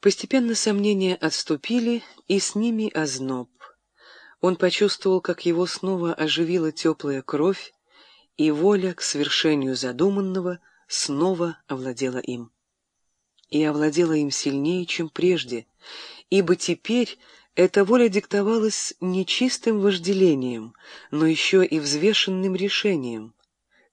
Постепенно сомнения отступили, и с ними озноб. Он почувствовал, как его снова оживила теплая кровь, и воля к свершению задуманного снова овладела им. И овладела им сильнее, чем прежде, ибо теперь эта воля диктовалась не чистым вожделением, но еще и взвешенным решением.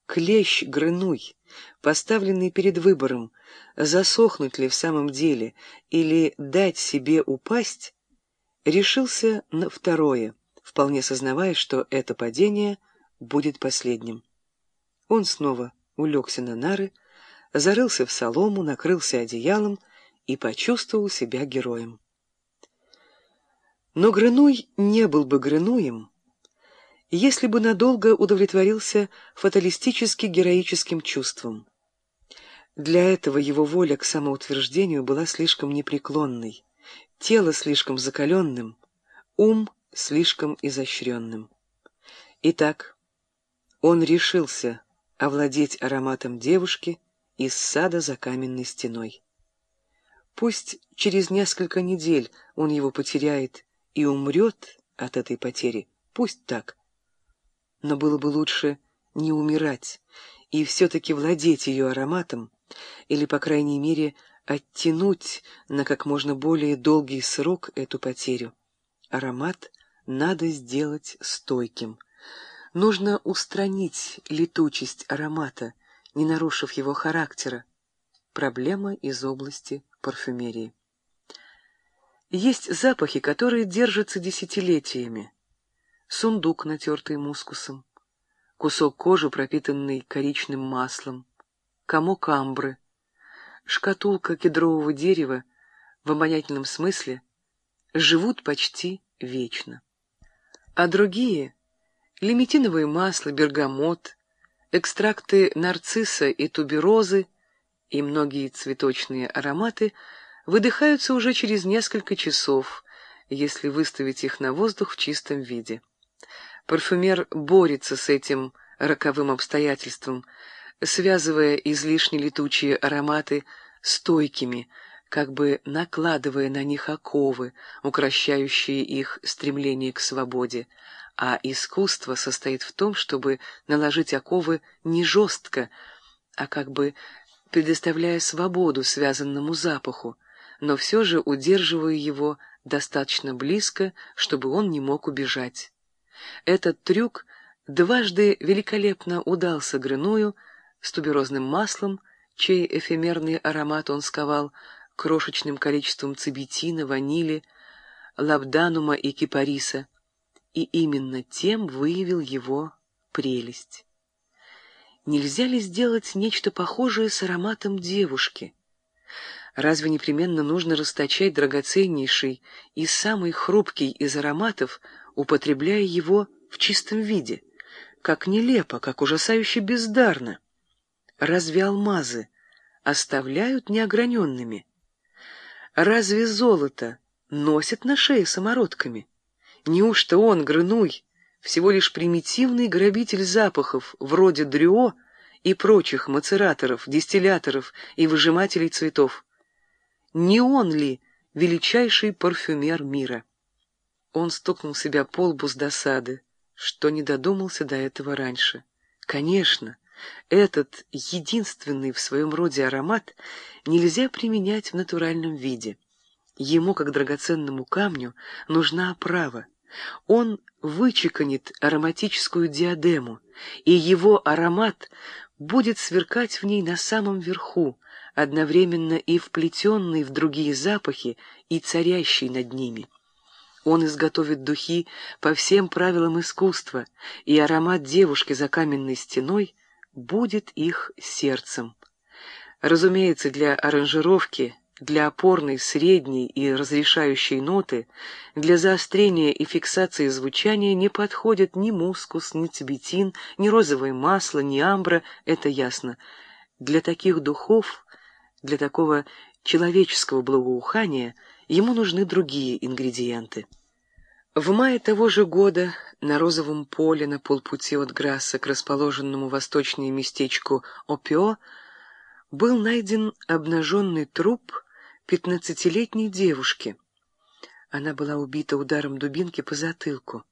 Клещ Грынуй, поставленный перед выбором, засохнуть ли в самом деле или дать себе упасть, решился на второе, вполне сознавая, что это падение будет последним. Он снова улегся на нары, зарылся в солому, накрылся одеялом и почувствовал себя героем. Но Грынуй не был бы Грынуем, если бы надолго удовлетворился фаталистически героическим чувством. Для этого его воля к самоутверждению была слишком непреклонной, тело слишком закаленным, ум слишком изощренным. Итак, он решился овладеть ароматом девушки из сада за каменной стеной. Пусть через несколько недель он его потеряет и умрет от этой потери, пусть так. Но было бы лучше не умирать и все-таки владеть ее ароматом, или, по крайней мере, оттянуть на как можно более долгий срок эту потерю. Аромат надо сделать стойким. Нужно устранить летучесть аромата, не нарушив его характера. Проблема из области парфюмерии. Есть запахи, которые держатся десятилетиями. Сундук, натертый мускусом, кусок кожи, пропитанный коричным маслом, комок амбры, шкатулка кедрового дерева в обонятельном смысле живут почти вечно. А другие — лимитиновое масло, бергамот, экстракты нарцисса и туберозы и многие цветочные ароматы выдыхаются уже через несколько часов, если выставить их на воздух в чистом виде. Парфюмер борется с этим роковым обстоятельством — связывая излишне летучие ароматы стойкими, как бы накладывая на них оковы, укращающие их стремление к свободе, а искусство состоит в том, чтобы наложить оковы не жестко, а как бы предоставляя свободу связанному запаху, но все же удерживая его достаточно близко, чтобы он не мог убежать. Этот трюк дважды великолепно удался Грыную, с туберозным маслом, чей эфемерный аромат он сковал крошечным количеством цибетина, ванили, лабданума и кипариса, и именно тем выявил его прелесть. Нельзя ли сделать нечто похожее с ароматом девушки? Разве непременно нужно расточать драгоценнейший и самый хрупкий из ароматов, употребляя его в чистом виде? Как нелепо, как ужасающе бездарно! Разве алмазы оставляют неограненными? Разве золото носят на шее самородками? Неужто он, Грынуй, всего лишь примитивный грабитель запахов, вроде дрюо и прочих мацераторов, дистилляторов и выжимателей цветов? Не он ли величайший парфюмер мира? Он стукнул себя по лбу с досады, что не додумался до этого раньше. Конечно, этот единственный в своем роде аромат нельзя применять в натуральном виде. Ему, как драгоценному камню, нужна оправа. Он вычеканит ароматическую диадему, и его аромат будет сверкать в ней на самом верху, одновременно и вплетенный в другие запахи, и царящий над ними. Он изготовит духи по всем правилам искусства, и аромат девушки за каменной стеной будет их сердцем. Разумеется, для аранжировки, для опорной, средней и разрешающей ноты, для заострения и фиксации звучания не подходят ни мускус, ни цибетин, ни розовое масло, ни амбра, это ясно. Для таких духов, для такого человеческого благоухания ему нужны другие ингредиенты. В мае того же года на розовом поле на полпути от Грасса к расположенному восточнее местечку Опио был найден обнаженный труп пятнадцатилетней девушке. Она была убита ударом дубинки по затылку.